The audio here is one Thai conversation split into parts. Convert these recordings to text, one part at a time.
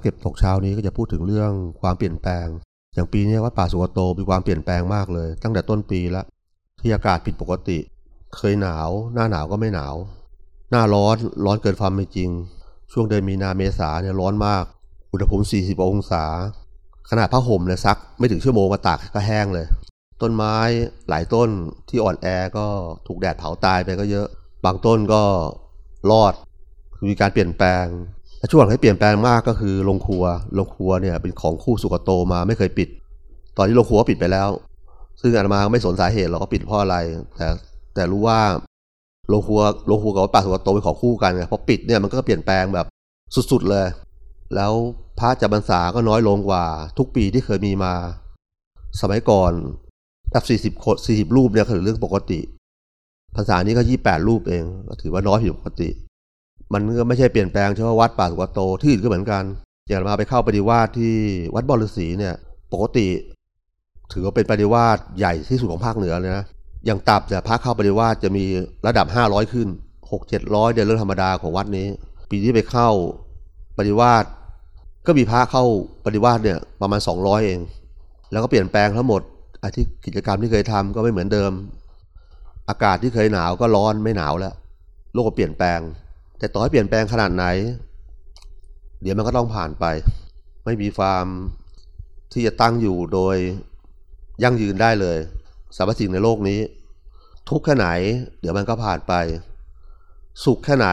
าเก็บตกเช้านี้ก็จะพูดถึงเรื่องความเปลี่ยนแปลง อย่างปีนี้วัดป่าสุกโตมีความเปลี่ยนแปลงมากเลย ตั้งแต่ต้นปีล้วที่อากาศผิดปกติ เคยหนาว หน้าหนาวก็ไม่หนาว หน้าร้อนร้อนเกินความเป็นจริง ช่วงเดือนมีนาเมษาเนี่ยร้อนมาก อุณหภูมิ 40 องศา ขนาดผ้าห่มเนี่ยซัก ไม่ถึงชั่วโมงมาตากก็แห้งเลย ต้นไม้หลายต้นที่อ่อนแอก็ถูกแดดเผาตายไปก็เยอะ บางต้นก็รอดมีการเปลี่ยนแปลง และช่วงที่เปลี่ยนแปลงมากก็คือโรงครัวโรงครัวเนี่ยเป็นของคู่สุกโตมาไม่เคยปิด ตอนนี้โรงครัวปิดไปแล้ว ซึ่งอาตมาไม่สนสาเหตุเราก็ปิดเพราะอะไร แต่แต่รู้ว่าโรงครัวโรงครัวกับวัดป่าสุกโตเป็นของคู่กันไงพอปิดเนี่ยมันก็เปลี่ยนแปลงแบบสุดๆเลย แล้วพระจำพรรษาก็น้อยลงกว่า ทุกปีที่เคยมีมา สมัยก่อนแบบสี่สิบคนสี่สิบรูปเนี่ยคือเรื่องปกติภาษานี้ก็ยี่แปดรูปเอง ถือว่าน้อยผิดปกติ มันก็ไม่ใช่เปลี่ยนแปลงเฉพาะวัดป่าสุกโตที่อื่นก็เหมือนกัน อย่างมาไปเข้าปฏิวาสที่วัดบอลฤษีเนี่ย ปกติ ถือว่าเป็นปฏิวาสใหญ่ที่สุดของภาคเหนือเลยนะอย่างตับแต่พระเข้าปฏิวาสจะมีระดับห้าร้อยขึ้นหกเจ็ดร้อยเดือนเรื่องธรรมดาของวัดนี้ ปีที่ไปเข้าปฏิวาสก็มีพระเข้าปฏิวาสเนี่ยประมาณสองร้อยเอง แล้วก็เปลี่ยนแปลงทั้งหมดอาที่กิจกรรมที่เคยทำก็ไม่เหมือนเดิม อากาศที่เคยหนาวก็ร้อนไม่หนาวแล้ว โลกก็เปลี่ยนแปลง แต่ต่อให้เปลี่ยนแปลงขนาดไหน เดี๋ยวมันก็ต้องผ่านไป ไม่มีฟาร์มที่จะตั้งอยู่โดยยั่งยืนได้เลยสรรพสิ่งในโลกนี้ ทุกข์แค่ไหน เดี๋ยวมันก็ผ่านไป สุขแค่ไหน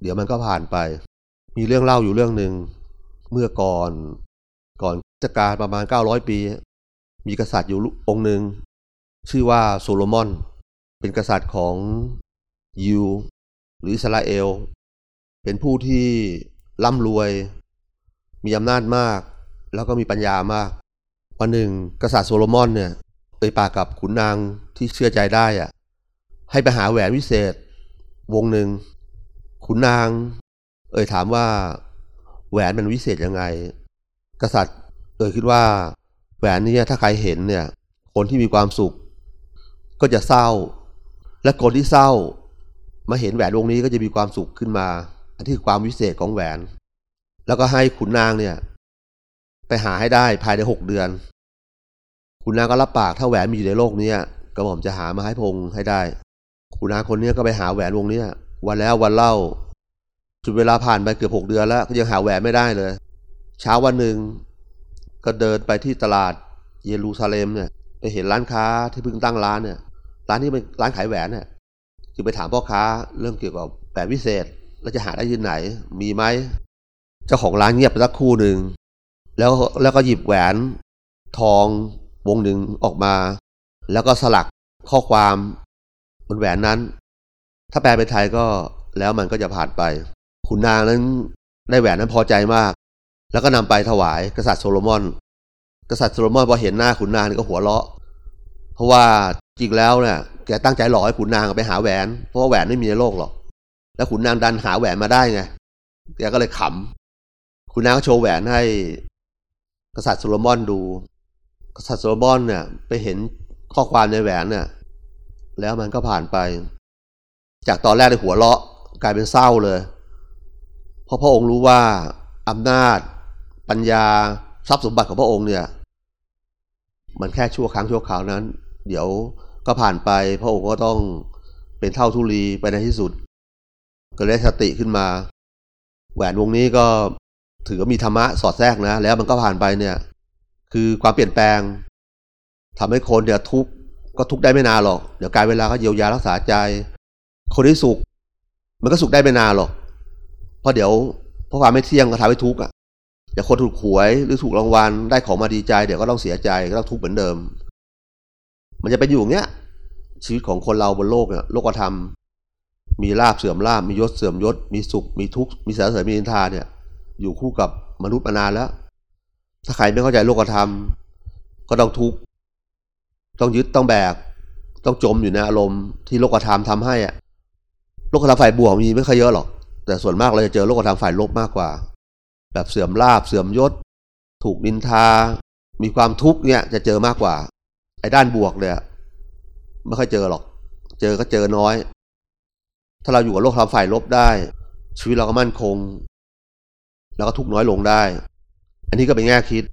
เดี๋ยวมันก็ผ่านไป มีเรื่องเล่าอยู่เรื่องหนึ่งเมื่อก่อน ก่อนจักการประมาณ 900 ปี มีกษัตริย์อยู่องค์หนึ่งชื่อว่าโซโลมอน เป็นกษัตริย์ของยิว หรืออิสราเอล เป็นผู้ที่ร่ำรวย มีอำนาจมาก แล้วก็มีปัญญามากวันหนึ่งกษัตริย์โซโลมอนเนี่ยเอ่ยปากกับขุนนางที่เชื่อใจได้อะให้ไปหาแหวนวิเศษ วงหนึ่งขุนนาง เอ่ยถามว่า แหวนมันวิเศษยังไง กษัตริย์เอ่ยคิดว่า แหวนนี้ถ้าใครเห็นเนี่ย คนที่มีความสุข ก็จะเศร้า และคนที่เศร้า มาเห็นแหวนวงนี้ก็จะมีความสุขขึ้นมา อันที่ความวิเศษของแหวน แล้วก็ให้ขุนนางเนี่ย ไปหาให้ได้ภายในหกเดือนคุณนางก็รับปากถ้าแหวนมีอยู่ในโลกนี้กระหม่อมจะหามาให้พงให้ได้คุณนางคนนี้ก็ไปหาแหวนวงนี้วันแล้ววันเล่าจุดเวลาผ่านไปเกือบหกเดือนแล้วก็ยังหาแหวนไม่ได้เลย เช้าวันหนึ่งก็เดินไปที่ตลาดเยรูซาเล็มเนี่ย ไปเห็นร้านค้าที่เพิ่งตั้งร้านเนี่ย ร้านนี้เป็นร้านขายแหวนเนี่ย คือไปถามพ่อค้าเรื่องเกี่ยวกับแหวนวิเศษแล้วจะหาได้ที่ไหน มีไหมเจ้าของร้านเงียบไปสักคู่หนึ่งแล้วแล้วก็หยิบแหวนทองวงหนึ่งออกมา แล้วก็สลักข้อความบนแหวนนั้น ถ้าแปลเป็นไทยก็แล้วมันก็จะผ่านไปขุนนางนั้นได้แหวนนั้นพอใจมาก แล้วก็นำไปถวายกษัตริย์โซโลมอน กษัตริย์โซโลมอนพอเห็นหน้าขุนนางก็หัวเราะ เพราะว่าจริงแล้วเนี่ย ก็ตั้งใจหลอกให้ขุนนางไปหาแหวน เพราะว่าแหวนไม่มีในโลกหรอก แล้วขุนนางดันหาแหวนมาได้ไง แกก็เลยขำขุนนางก็โชว์แหวนให้ กษัตริย์โซโลมอนดู กษัตริย์โซโลมอนเนี่ย ไปเห็นข้อความในแหวนเนี่ย แล้วมันก็ผ่านไป จากตอนแรกในหัวเราะกลายเป็นเศร้าเลย เพราะพระองค์รู้ว่าอำนาจ ปัญญาทรัพย์สมบัติของพระองค์เนี่ย มันแค่ชั่วครั้งชั่วคราวนั้น เดี๋ยว ก็ผ่านไป พระองค์ก็ต้องเป็นเท่าทุลีไปในที่สุด ก็ได้สติขึ้นมา แหวนวงนี้ก็ถือว่ามีธรรมะสอดแทรกนะ แล้วมันก็ผ่านไปเนี่ย คือความเปลี่ยนแปลงทำให้คนเดี๋ยวทุกข์ก็ทุกข์ได้ไม่นานหรอก เดี๋ยวกลายเวลาก็เยียวยารักษาใจ คนที่สุข มันก็สุขได้ไม่นานหรอก เพราะเดี๋ยวเพราะความไม่เที่ยงก็ทำให้ทุกข์อะเดี๋ยวคนถูกหวยหรือถูกรางวัลได้ของมาดีใจ เดี๋ยวก็ต้องเสียใจก็ต้องทุกข์เหมือนเดิม มันจะเป็นอยู่อย่างเงี้ย ชีวิตของคนเราบนโลกเนี่ยโลกธรรม มีลาบเสื่อมลาบมียศเสื่อมยศ มีสุข มีทุกข์มีสารเสริญมีนินทาเนี่ย อยู่คู่กับมนุษย์มานานแล้ว ถ้าใครไม่เข้าใจโลกธรรม ก็ต้องทุกข์ต้องยึดต้องแบก ต้องจมอยู่ในอารมณ์ที่โลกธรรมทำให้อะโลกธรรมฝ่ายบวกมีไม่ค่อยเยอะหรอก แต่ส่วนมากเราจะเจอโลกธรรมฝ่ายลบมากกว่า แบบเสื่อมลาบเสื่อมยศ ถูกนินทา มีความทุกข์เนี่ยจะเจอมากกว่า ไอ้ด้านบวกเนี่ยไม่ค่อยเจอหรอก เจอก็เจอน้อย ถ้าเราอยู่กับโลกธรรมฝ่ายลบได้ ชีวิตเราก็มั่นคง แล้วก็ทุกน้อยลงได้ อันนี้ก็เป็นแง่คิด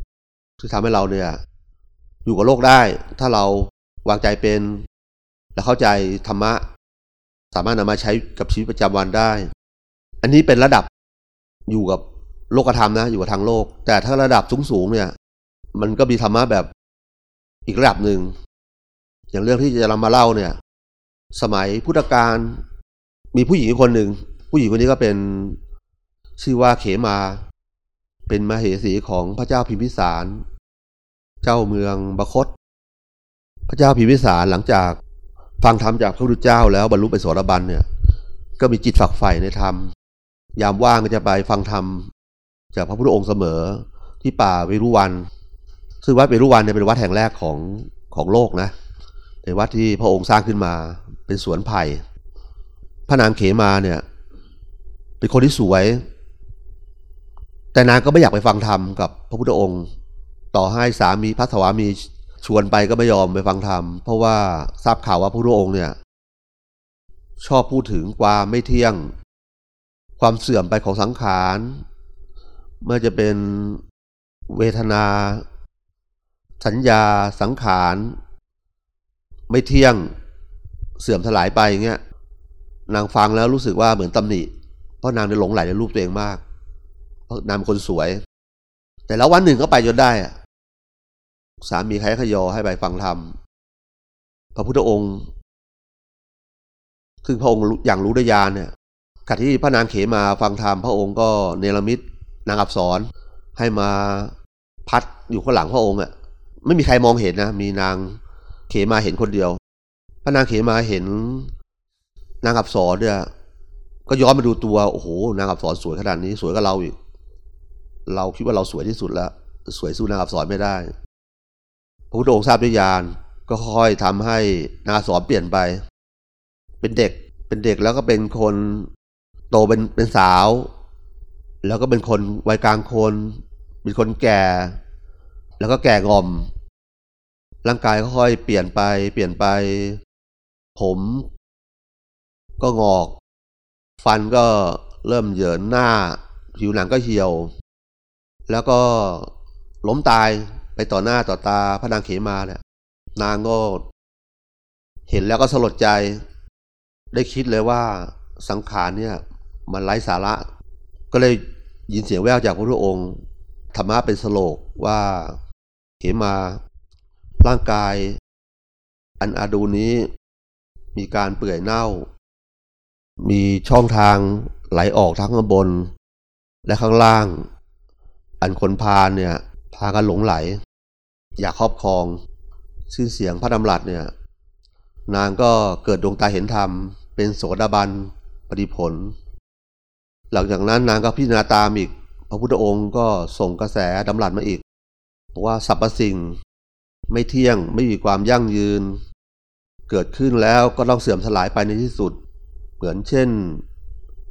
ที่ทำให้เราเนี่ย อยู่กับโลกได้ ถ้าเราวางใจเป็น และเข้าใจธรรมะ สามารถนำมาใช้กับชีวิตประจำวันได้ อันนี้เป็นระดับอยู่กับโลกธรรมนะ อยู่กับทางโลก แต่ถ้าระดับสูงๆเนี่ย มันก็มีธรรมะแบบ อีกระดับหนึ่ง อย่างเรื่องที่จะนำมาเล่าเนี่ย สมัยพุทธกาลมีผู้หญิงคนหนึ่ง ผู้หญิงคนนี้ก็เป็นชื่อว่าเขมา เป็นมเหสีของพระเจ้าพิมพิสาร เจ้าเมืองบคต พระเจ้าพิมพิสารหลังจากฟังธรรมจากพระพุทธเจ้าแล้วบรรลุเป็นโสดาบันเนี่ย ก็มีจิตฝักใฝ่ในธรรม ยามว่างก็จะไปฟังธรรมจากพระพุทธองค์เสมอที่ป่าเวรุวัน ซึ่งวัดเวรุวันเนี่ยเป็นวัดแห่งแรกของของโลกนะเป็นวัดที่พระองค์สร้างขึ้นมาเป็นสวนไผ่พระนางเขมาเนี่ย เป็นคนที่สวย แต่นางก็ไม่อยากไปฟังธรรมกับพระพุทธองค์ ต่อให้สามีพระสวามีชวนไปก็ไม่ยอมไปฟังธรรม เพราะว่าทราบข่าวว่าพระพุทธองค์เนี่ย ชอบพูดถึงความไม่เที่ยง ความเสื่อมไปของสังขารเมื่อจะเป็นเวทนา สัญญาสังขาร ไม่เที่ยงเสื่อมสลายไปเงี้ยนางฟังแล้วรู้สึกว่าเหมือนตำหนิ เพราะนางได้หลงไหลในรูปตัวเองมาก เพราะนางเป็นคนสวย แต่แล้ววันหนึ่งก็ไปจนได้สามีใครขยอให้ไปฟังธรรมพระพุทธองค์ซึ่งพระองค์อย่างรู้ด้วยญาณเนี่ยขณะที่พระนางเขมาฟังธรรมพระองค์ก็เนรมิตนางอับสรให้มาพัดอยู่ข้างหลังพระองค์อะ ไม่มีใครมองเห็นนะ มีนางเขมาเห็นคนเดียวพระนางเขมาเห็น นางอับสรเนี่ย ก็ย้อนมาดูตัวโอ้โหนางอับสรสวยขนาดนี้ สวยกว่าเราอีก เราคิดว่าเราสวยที่สุดแล้ว สวยสู้นางอับสรไม่ได้ พระพุทธองค์ทราบด้วยญาณก็ค่อยทำให้นางอับสรเปลี่ยนไป เป็นเด็กเป็นเด็กแล้วก็เป็นคนโตเป็นเป็นสาว แล้วก็เป็นคนวัยกลางคน เป็นคนแก่ แล้วก็แก่งอม ร่างกายค่อยเปลี่ยนไป เปลี่ยนไป ผม ก็งอก ฟันก็เริ่มเหยินหน้า ผิวหนังก็เหี่ยว แล้วก็ล้มตายไปต่อหน้าต่อตาพระนางเขมาเนี่ยนางก็เห็นแล้วก็สลดใจ ได้คิดเลยว่าสังขารเนี่ย มันไร้สาระ ก็เลยยินเสียงแววจากพระพุทธองค์ธรรมะเป็นสโลกว่า เขมา ร่างกาย อันอาดูนี้มีการเปื่อยเน่า มีช่องทางไหลออกทั้งข้างบน และข้างล่าง อันคนพาเนี่ย พากันหลงไหล อยากครอบครอง ชื่อเสียงพระดำรัสเนี่ย นางก็เกิดดวงตาเห็นธรรม เป็นโสดาบันปฏิผล หลังจากนั้นนางก็พิจารณาตามอีก พระพุทธองค์ก็ส่งกระแสดำรัสมาอีก ว่าสรรพสิ่ง ไม่เที่ยงไม่มีความยั่งยืน เกิดขึ้นแล้วก็ต้องเสื่อมสลายไปในที่สุด เหมือนเช่น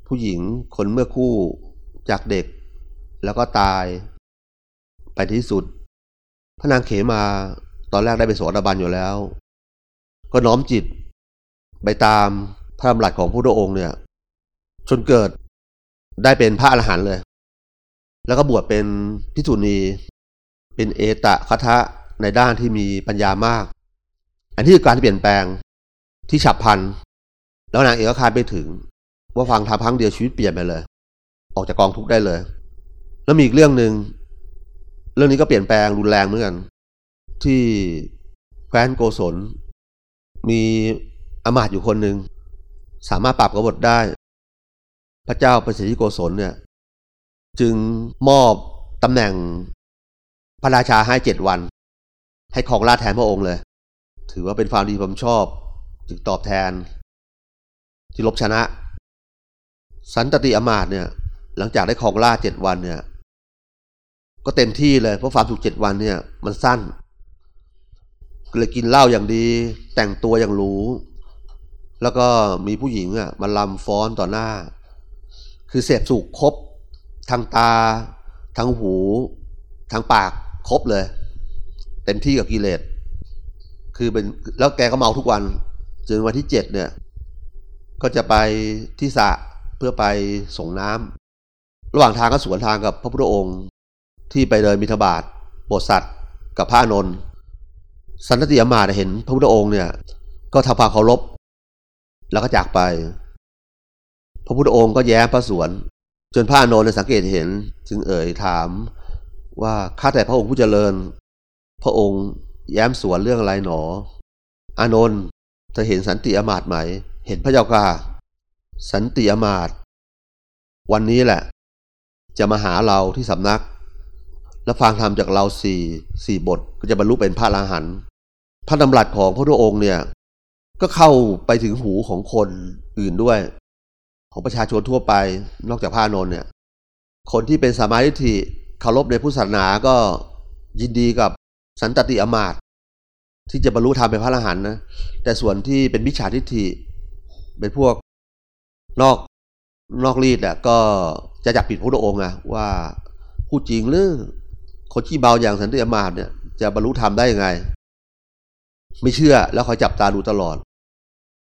ผู้หญิงคนเมื่อคู่จากเด็ก แล้วก็ตาย ไปที่สุด พระนางเขมาตอนแรกได้เป็นโสดาบันอยู่แล้ว ก็น้อมจิต ไปตามพระดำรัสของพระองค์เนี่ยจนเกิดได้เป็นพระอรหันต์เลย แล้วก็บวชเป็นพิจุณี เป็นเอตะคทะในด้านที่มีปัญญามาก อันนี้คือการเปลี่ยนแปลงที่ฉับพลัน แล้วนางเอกก็คาดไม่ถึง ว่าฟังทำพังเดียวชีวิตเปลี่ยนไปเลย ออกจากกองทุกได้เลย แล้วมีอีกเรื่องหนึ่งเรื่องนี้ก็เปลี่ยนแปลงรุนแรงเหมือนกัน ที่แคว้นโกศล มีอมาตย์อยู่คนหนึ่งสามารถปรับกบฏได้ พระเจ้าประสิทธิโกศลเนี่ย จึงมอบตำแหน่ง พระราชาให้เจ็ดวัน ให้ของราชแทนพระองค์เลย ถือว่าเป็นความดีผมชอบ จึงตอบแทน ที่ลบชนะ สันตติอมาตเนี่ย หลังจากได้ของราชเจ็ดวันเนี่ย ก็เต็มที่เลยเพราะความสุขเจ็ดวันเนี่ย มันสั้นเลยกินเหล้าอย่างดี แต่งตัวอย่างหรูแล้วก็มีผู้หญิงอะมาลำฟ้อนต่อหน้า คือเสพสุขครบทางตา ทางหู ทางปาก ครบเลย เต็มที่กับกิเลส คือเป็นแล้วแกก็เมาทุกวันจนวันที่เจ็ดเนี่ย ก็จะไปที่สระเพื่อไปส่งน้ระหว่างทางก็สวนทางกับพระพุทธองค์ ที่ไปเดินมิถบาทโปรดสัตว์กับพระอานนท์สันตติอมาเห็นพระพุทธองค์เนี่ย ก็ทำความเคารพแล้วก็จากไป พระพุทธองค์ก็แย้มพระสวน จนพระอานนท์สังเกตเห็น จึงเอ่ยถาม ว่าข้าแต่พระองค์ผู้เจริญ พระองค์แย้มสวนเรื่องอะไรหนอ อานนท์เธอเห็นสันติอมาตย์ไหม เห็นพระเจ้าค่ะสันติอมาตย์วันนี้แหละ จะมาหาเราที่สำนัก แล้วฟังธรรมจากเราสี่สี่บทก็จะบรรลุเป็นพระอรหันต์พระดำรัสของพระพุทธองค์เนี่ย ก็เข้าไปถึงหูของคนอื่นด้วย ของประชาชนทั่วไปนอกจากพระนนท์เนี่ย คนที่เป็นสามาธิ เคารพในพุทธศาสนาก็ยินดีกับสันตติอมาตย์ที่จะบรรลุธรรมเป็นพระอรหันต์นะ แต่ส่วนที่เป็นมิจฉาทิฏฐิเป็นพวกนอกนอกรีดอะก็จะจับผิดพระองค์อะว่าพูดจริงหรือคนที่เบาอย่างสันติอมาตย์เนี่ยจะบรรลุธรรมได้ยังไง ไม่เชื่อแล้วคอยจับตาดูตลอด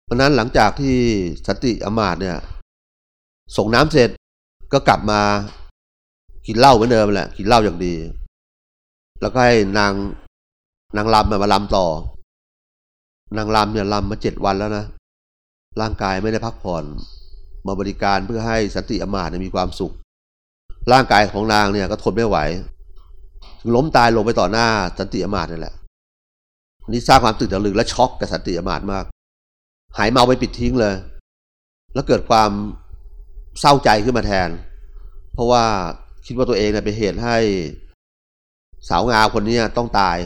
เพราะนั้นหลังจากที่สันติอมาตย์เนี่ยส่งน้ำเสร็จก็กลับมา กินเหล้าเหมือนเดิมแหละกินเหล้าอย่างดี แล้วก็ให้นางนางลำมาลำต่อ นางลำเนี่ยลำมาเจ็ดวันแล้วนะร่างกายไม่ได้พักผ่อน มาบริการเพื่อให้สันติอมาตย์มีความสุข ร่างกายของนางเนี่ยก็ทนไม่ไหวล้มตายลงไปต่อหน้าสันติอมาตย์นี่แหละนี่สร้างความตื่นตระหนึกและช็อกกับสันติอมาตย์มาก หายเมาไปปิดทิ้งเลย แล้วเกิดความเศร้าใจขึ้นมาแทน เพราะว่า คิดว่าตัวเองเนี่ยเป็นเหตุให้ สาวงามคนนี้ต้องตาย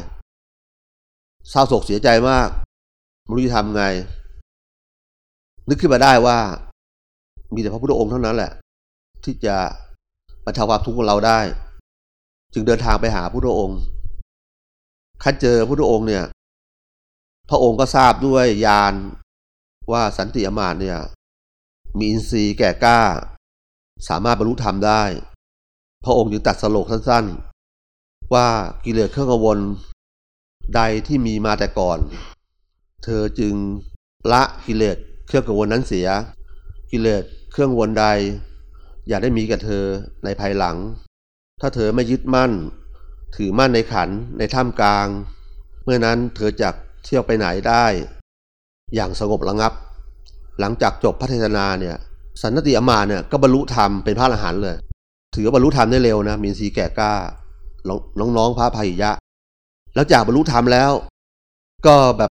เศร้าโศกเสียใจมากไม่รู้จะทำไง นึกขึ้นมาได้ว่า มีแต่พระพุทธองค์เท่านั้นแหละ ที่จะบรรเทาความทุกข์ของเราได้ จึงเดินทางไปหาพระพุทธองค์คันเจอพระพุทธองค์เนี่ย พระองค์ก็ทราบด้วยญาณว่าสันติอมาตเนี่ย มีอินทรีย์แก่กล้า สามารถบรรลุธรรมได้ พระองค์จึงตัดสโลกสั้นๆ ว่ากิเลสเครื่องกังวลใดที่มีมาแต่ก่อน เธอจึงละกิเลสเครื่องกังวลนั้นเสีย กิเลสเครื่องวลใด อย่าได้มีกับเธอในภายหลัง ถ้าเธอไม่ยึดมั่น ถือมั่นในขันในท่ามกลาง เมื่อนั้นเธอจะเที่ยวไปไหนได้ อย่างสงบระงับ หลังจากจบพัฒนาเนี่ยสันติอมาเนี่ยก็บรรลุธรรมเป็นพระอรหันต์เลย ถือว่าบรรลุธรรมได้เร็วนะมีสีแก่กล้าน้องๆพระพายยะ แล้วจากบรรลุธรรมแล้ว ก็แบบ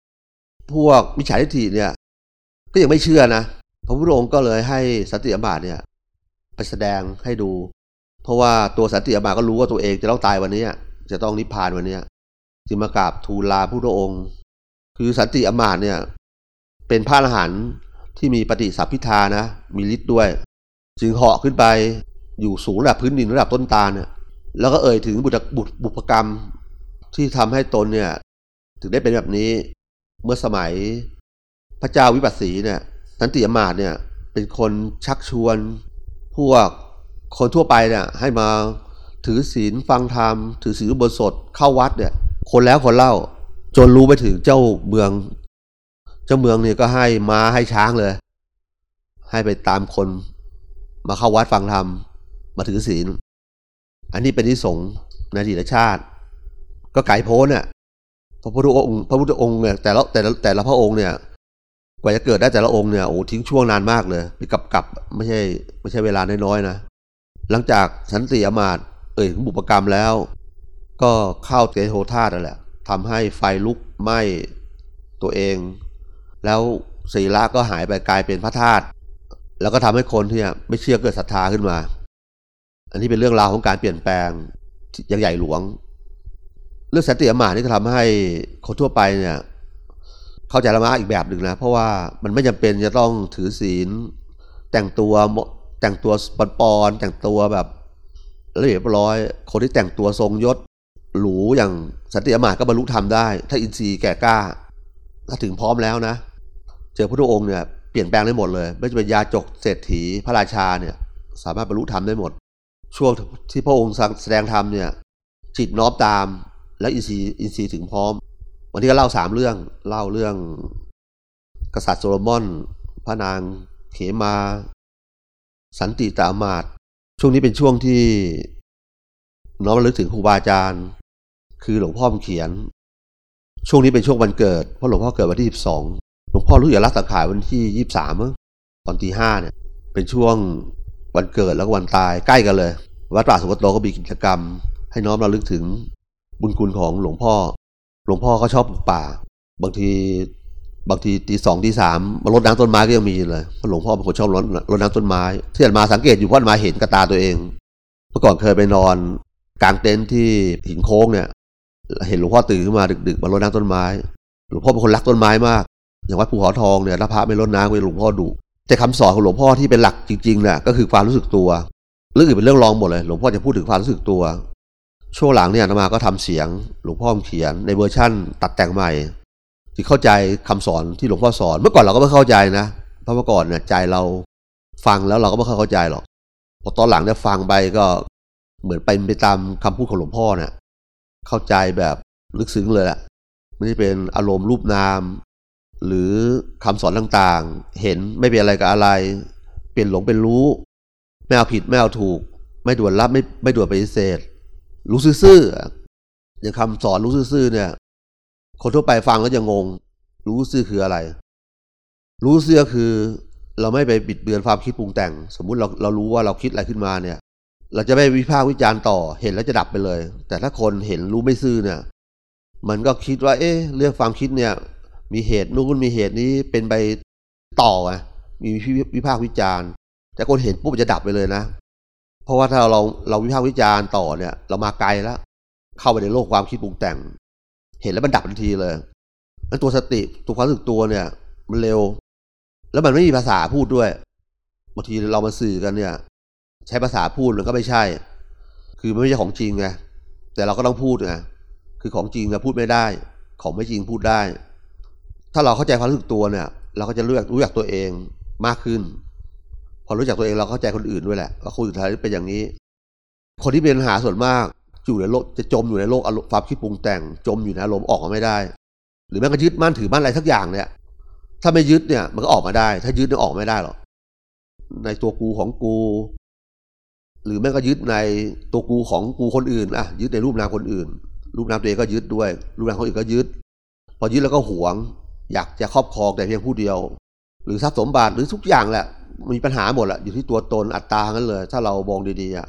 พวกมิจฉาทิฏฐิเนี่ย ก็ยังไม่เชื่อนะพระพุทธองค์ก็เลยให้สันติอมาตเนี่ย ไปแสดงให้ดู เพราะว่าตัวสันติอมาก็รู้ว่าตัวเองจะต้องตายวันนี้จะต้องนิพพานวันนี้จึงมากราบทูลลาพระพุทธองค์ คือสันติอมาตเนี่ย เป็นพระอรหันต์ที่มีปฏิสัพพิธานะ มีฤทธิ์ด้วย จึงเหาะขึ้นไป อยู่สูงระดับพื้นดินระดับต้นตาลเนี่ยแล้วก็เอ่ยถึงบุตรบุตรบุพกรรมที่ทำให้ตนเนี่ย ถึงได้เป็นแบบนี้ เมื่อสมัยพระเจ้าวิปัสสีเนี่ยสันติอมาตเนี่ย เป็นคนชักชวนพวกคนทั่วไปเนี่ย ให้มาถือศีลฟังธรรม ถือศีลอุโบสถเข้าวัดเนี่ย คนแล้วคนเล่า จนรู้ไปถึงเจ้าเมือง เจ้าเมืองเนี่ยก็ให้ม้าให้ช้างเลย ให้ไปตามคนมาเข้าวัดฟังธรรม มาถือศีล อันนี้เป็นที่สงในอดีตชาติ ก็ไก่โพ้นเนี่ยพระพุทธองค์ พระพุทธองค์เนี่ยแต่ละแต่ละแต่ละพระองค์เนี่ย กว่าจะเกิดได้แต่ละองค์เนี่ยโอ้ทิ้งช่วงนานมากเลยไปกับกับไม่ใช่ไม่ใช่เวลาน้อยๆนะหลังจากสันติอมาตเอ่ยถึงบุปกรรมแล้ว ก็เข้าเตโทธาตุนั่นแหละทำให้ไฟลุกไหม้ตัวเอง แล้วศีละก็หายไปกลายเป็นพระธาตุแล้วก็ทำให้คนที่ไม่เชื่อเกิดศรัทธาขึ้นมา อันนี้เป็นเรื่องราวของการเปลี่ยนแปลงอย่างใหญ่หลวง เรื่องสันติอมาตนี่ก็ทำให้คนทั่วไปเนี่ย เข้าใจละมาอีกแบบหนึ่งนะ เพราะว่ามันไม่จำเป็นจะต้องถือศีล แต่งตัวแต่งตัวปอนปอนแต่งตัวแบบเรียบร้อย คนที่แต่งตัวทรงยศหรูอย่างสันติอมาก็บรรลุธรรมได้ ถ้าอินทรีย์แก่กล้า ถ้าถึงพร้อมแล้วนะ เจอพระทุองค์เนี่ยเปลี่ยนแปลงได้หมดเลย ไม่ว่าจะเป็นยาจกเศรษฐีพระราชาเนี่ย สามารถบรรลุธรรมได้หมด ช่วงที่พระองค์แสดงธรรมเนี่ยจิตน้อมตาม แล้วอินทรีย์อินทรีย์ถึงพร้อม วันนี้ก็เล่าสามเรื่องเล่าเรื่อง กษัตริย์โซโลมอน พระนางเขมา สันติตามาตช่วงนี้เป็นช่วงที่น้อมระลึกถึงครูบาอาจารย์ คือหลวงพ่อเขียน ช่วงนี้เป็นช่วงวันเกิดเพราะหลวงพ่อเกิดวันที่12หลวงพ่อรู้อย่ารักสังขารวันที่23มั้งตอนตีห้าเนี่ย เป็นช่วง วันเกิดแล้วก็วันตายใกล้กันเลย วัดป่าสุกโตก็มีกิจกรรม ให้น้อมระลึกถึงบุญคุณของหลวงพ่อ หลวงพ่อก็ชอบปลูกป่า บางทีบางทีตีสองตีสามมารดน้ำต้นไม้ก็ยังมีเลยเพราะหลวงพ่อเป็นคนชอบรดรดน้ำต้นไม้ที่อามาสังเกตอยู่เพราะมาเห็นกระตาตัวเองเมื่อก่อนเคยไปนอนกลางเต็นท์ที่หินโค้งเนี่ย เห็นหลวงพ่อตื่นขึ้นมาดึกๆมารดน้ำต้นไม้ หลวงพ่อเป็นคนรักต้นไม้มาก อย่างวัดภูเขาทองเนี่ยถ้าพระไม่รดน้ำก็หลวงพ่อดุ แต่คำสอนของหลวงพ่อที่เป็นหลักจริงๆเนี่ยก็คือความรู้สึกตัว เรื่องอื่นเป็นเรื่องรองหมดเลย หลวงพ่อจะพูดถึงความรู้สึกตัว ช่วงหลังเนี่ยอาตมาก็ทำเสียง หลวงพ่อเขียนในเวอร์ชั่น ตัดแต่งใหม่ที่เข้าใจคำสอนที่หลวงพ่อสอน เมื่อก่อนเราก็ไม่เข้าใจนะเพราะเมื่อก่อนเนี่ยใจเราฟังแล้วเราก็ไม่เข้าใจหรอกพอตอนหลังเนี่ยฟังไปก็เหมือนเป็นไปตามคำพูดของหลวงพ่อเนี่ยเข้าใจแบบลึกซึ้งเลยแหละไม่ได้เป็นอารมณ์รูปนาม หรือคำสอนต่างๆ เห็นไม่เป็นอะไรกับอะไร เปลี่ยนหลงเป็นรู้ ไม่เอาผิดไม่เอาถูก ไม่ด่วนรับไม่ไม่ด่วนปฏิเสธ รู้ซื่อๆอย่างคำสอนรู้ซื่อๆเนี่ย คนทั่วไปฟังก็จะงง รู้ซื่อคืออะไร รู้ซื่อคือ เราไม่ไปบิดเบือนความคิดปรุงแต่ง สมมุติเราเรารู้ว่าเราคิดอะไรขึ้นมาเนี่ย เราจะไม่วิพากษ์วิจารณ์ต่อเห็นแล้วจะดับไปเลย แต่ถ้าคนเห็นรู้ไม่ซื่อเนี่ย มันก็คิดว่า เอ๊ะเรื่องความคิดเนี่ย มีเหตุนู้นมีเหตุนี้เป็นไปต่อไงมีวิพากษ์วิจารณ์แต่คนเห็นปุ๊บจะดับไปเลยนะ เพราะว่าถ้าเราเราวิพากษ์วิจารณ์ต่อเนี่ย เรามาไกลแล้ว เข้าไปในโลกความคิดปรุงแต่ง เห็นแล้วมันดับทันทีเลยนั้นตัวสติตัวความรู้สึกตัวเนี่ย มันเร็ว แล้วมันไม่มีภาษาพูดด้วยบางทีเรามาสื่อกันเนี่ย ใช้ภาษาพูดมันก็ไม่ใช่ คือมันไม่ใช่ของจริงไงแต่เราก็ต้องพูดไงคือของจริงเราพูดไม่ได้ ของไม่จริงพูดได้ ถ้าเราเข้าใจความรู้สึกตัวเนี่ย เราก็จะรู้จักรู้จักตัวเองมากขึ้น พอรู้จักตัวเองเราเข้าใจคนอื่นด้วยแหละว่าคนอื่นทายเป็นอย่างนี้ คนที่เป็นปัญหาส่วนมากอยู่ในโลกจะจมอยู่ในโลกอารมณ์ความคิดปรุงแต่ง จมอยู่ในอารมณ์ออกมาไม่ได้ หรือแม้ก็ยึดมั่นถือมั่นอะไรสักอย่างเนี่ย ถ้าไม่ยึดเนี่ย มันก็ออกมาได้ ถ้ายึดเนี่ยออกไม่ได้หรอกในตัวกูของกู หรือแม้ก็ยึดในตัวกูของกูคนอื่นอะยึดในรูปนามคนอื่น รูปนามตัวเองก็ยึดด้วย รูปนามคนอื่นก็ยึด พอยึดแล้วก็หวง อยากจะครอบครองแต่เพียงผู้เดียว หรือทรัพย์สมบัติหรือทุกอย่างแหละมีปัญหาหมดแหละอยู่ที่ตัวตนอัตตางั้นเลย ถ้าเรามองดีๆอะ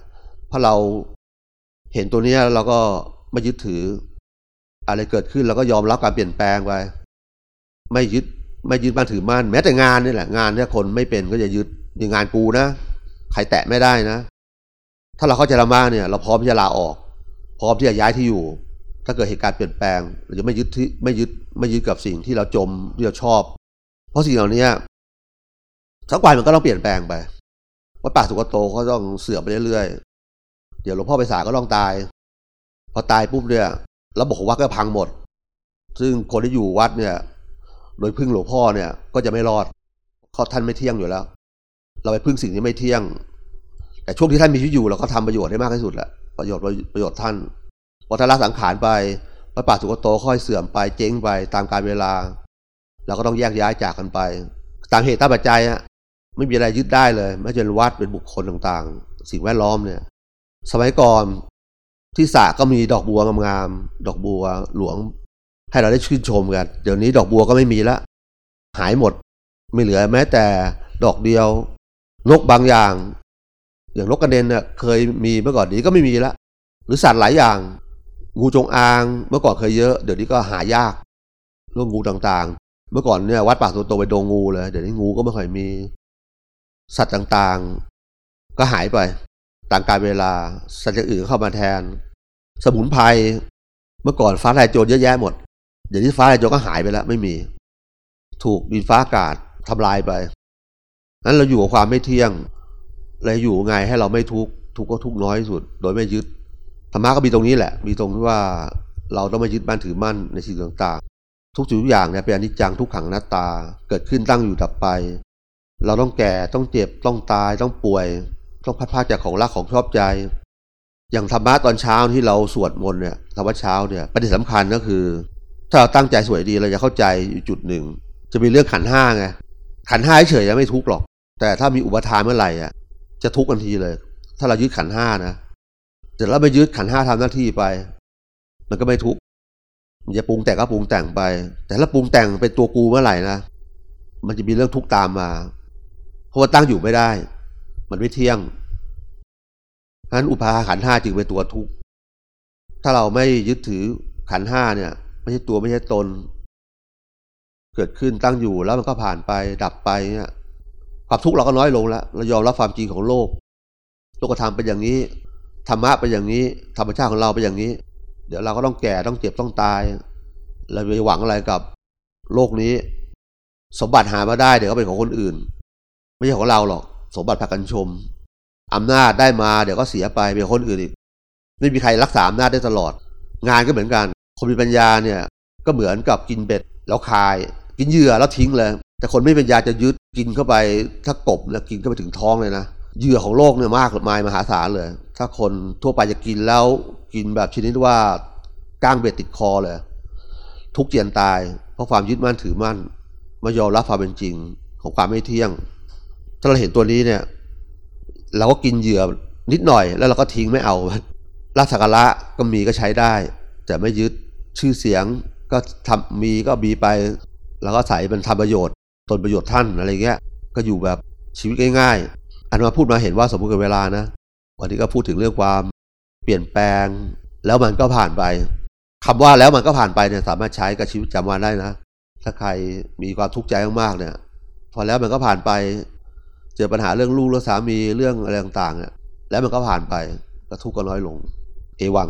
ถ้าเราเห็นตัวนี้เราก็ไม่ยึดถือ อะไรเกิดขึ้นเราก็ยอมรับการเปลี่ยนแปลงไปไม่ยึดไม่ยึดมั่นถือมั่นแม้แต่งานนี่แหละงานเนี่ยคนไม่เป็นก็จะยึดอย่างงานกูนะใครแตะไม่ได้นะ ถ้าเราเข้าใจธรรมะเนี่ย เราพร้อมที่จะลาออก พร้อมที่จะย้ายที่อยู่ ถ้าเกิดเหตุการณ์เปลี่ยนแปลงเราจะไม่ยึดที่ไม่ยึดไม่ยึดกับสิ่งที่เราจมที่เราชอบ เพราะสิ่งเหล่านี้สักวันมันก็ต้องเปลี่ยนแปลงไปวัดป่าสุกโตเขาต้องเสื่อมไปเรื่อยๆ เดี๋ยวหลวงพ่อไปสาก็ต้องตาย พอตายปุ๊บเนี่ยระบบของวัดก็พังหมด ซึ่งคนที่อยู่วัดเนี่ย โดยพึ่งหลวงพ่อเนี่ยก็จะไม่รอดเขาท่านไม่เที่ยงอยู่แล้ว เราไปพึ่งสิ่งที่ไม่เที่ยง แต่ช่วงที่ท่านมีชีวิตอยู่เราก็ทำประโยชน์ให้มากที่สุดแหละประโยชน์ประโยชน์ท่าน พอท่านละสังขารไปพระป่าสุกโตค่อยเสื่อมไปเจ๊งไปตามกาลเวลาเราก็ต้องแยกย้ายจากกันไปตามเหตุตามปัจจัยอะไม่มีอะไรยึดได้เลยไม่จะเป็นวัดเป็นบุคคลต่างๆ สิ่งแวดล้อมเนี่ย สมัยก่อนที่สระก็มีดอกบัวงามๆดอกบัวหลวง ให้เราได้ชื่นชมกัน เดี๋ยวนี้ดอกบัวก็ไม่มีละ หายหมด ไม่เหลือแม้แต่ดอกเดียว นกบางอย่าง อย่างนกกระเด็นเนี่ยเคยมีเมื่อก่อนนี้ก็ไม่มีละ หรือสัตว์หลายอย่าง งูจงอาง เมื่อก่อนเคยเยอะ เดี๋ยวนี้ก็หายากเรื่องงูต่างๆ เมื่อก่อนเนี่ยวัดป่าสุโตไปโดงงูเลย เดี๋ยวนี้งูก็ไม่ค่อยมี สัตว์ต่างๆ ก็หายไป ต่างการเวลา สัตว์อื่นเข้ามาแทน สมุนไพร เมื่อก่อนฟ้าทลายโจรเยอะแยะหมด เดี๋ยวนี้ฟ้าทลายโจรก็หายไปแล้ว ไม่มี ถูกดินฟ้าอากาศทำลายไป นั้นเราอยู่กับความไม่เที่ยงเราอยู่ไงให้เราไม่ทุกข์ ทุกข์ก็ทุกข์น้อยที่สุด โดยไม่ยึด ธรรมะก็มีตรงนี้แหละ มีตรงที่ว่าเราต้องไม่ยึดมั่นถือมั่นในสิ่งต่างๆ ทุกสิ่งทุกอย่างเนี่ยเป็นอนิจจังทุกขังหน้าตา เกิดขึ้นตั้งอยู่ดับไป เราต้องแก่ต้องเจ็บต้องตายต้องป่วย ต้องพัดพาจากของรักของชอบใจ อย่างธรรมะตอนเช้าที่เราสวดมนต์เนี่ยธรรมะเช้าเนี่ยประเด็นสำคัญก็คือ ถ้าเราตั้งใจสวยดีเราจะเข้าใจอยู่จุดหนึ่ง จะมีเรื่องขันห้าไงขันห้าเฉยยังไม่ทุกข์หรอก แต่ถ้ามีอุปทานเมื่อไหร่อะจะทุกข์ทันทีเลย ถ้าเรายึดขันห้านะ แต่เราไปยึดขันห้าทำหน้าที่ไป มันก็ไม่ทุกข์มันจะปรุงแต่งก็ปรุงแต่งไป แต่ถ้าปรุงแต่งเป็นตัวกูเมื่อไหร่นะมันจะมีเรื่องทุกข์ตามมา เพราะว่าตั้งอยู่ไม่ได้ มันไม่เที่ยงฉะนั้นอุปาขันห้าจึงเป็นตัวทุกข์ถ้าเราไม่ยึดถือขันห้าเนี่ย ไม่ใช่ตัวไม่ใช่ตน เกิดขึ้นตั้งอยู่แล้วมันก็ผ่านไปดับไปเนี่ยความทุกข์เราก็น้อยลงแล้วเรายอมรับความจริงของโลกโลกธรรมเป็นอย่างนี้ ธรรมะเป็นอย่างนี้ ธรรมชาติของเราเป็นอย่างนี้ เดี๋ยวเราก็ต้องแก่ต้องเจ็บต้องตายเราไปหวังอะไรกับโลกนี้ สมบัติหามาได้เดี๋ยวก็เป็นของคนอื่น ไม่ใช่ของเราหรอก สมบัติผักกันชมอำนาจได้มาเดี๋ยวก็เสียไปเป็นคนอื่นอีกไม่มีใครรักษาอำนาจได้ตลอด งานก็เหมือนกัน คนมีปัญญาเนี่ย ก็เหมือนกับกินเบ็ดแล้วคาย กินเหยื่อแล้วทิ้งเลย แต่คนไม่มีปัญญาจะยึดกินเข้าไปถ้ากบแล้วกินเข้าไปถึงท้องเลยนะเหยื่อของโลกเนี่ยมากมายมหาศาลเลย ถ้าคนทั่วไปจะกินแล้วกินแบบชนิดว่าก้างเบ็ดติดคอเลย ทุกเจียนตาย เพราะความยึดมั่นถือมั่นไม่ยอมรับความเป็นจริงของความไม่เที่ยง ถ้าเราเห็นตัวนี้เนี่ย เราก็กินเหยื่อนิดหน่อย แล้วเราก็ทิ้งไม่เอาราชการะก็มีก็ใช้ได้ แต่ไม่ยึดชื่อเสียงก็ทำมีก็มีไป แล้วก็ใส่เป็นทำประโยชน์ ตนประโยชน์ท่านอะไรเงี้ย ก็อยู่แบบชีวิตง่ายๆ อันมาพูดมาเห็นว่าสมมติกับเวลานะ วันนี้ก็พูดถึงเรื่องความเปลี่ยนแปลง แล้วมันก็ผ่านไปคำว่าแล้วมันก็ผ่านไปเนี่ยสามารถใช้กับชีวิตประจำวันได้นะ ถ้าใครมีความทุกข์ใจมากๆเนี่ย พอแล้วมันก็ผ่านไป เจอปัญหาเรื่องลูกเรื่องสามีเรื่องอะไรต่างๆเนี่ยแล้วมันก็ผ่านไปก็ทุกข์ก็น้อยลง เอวัง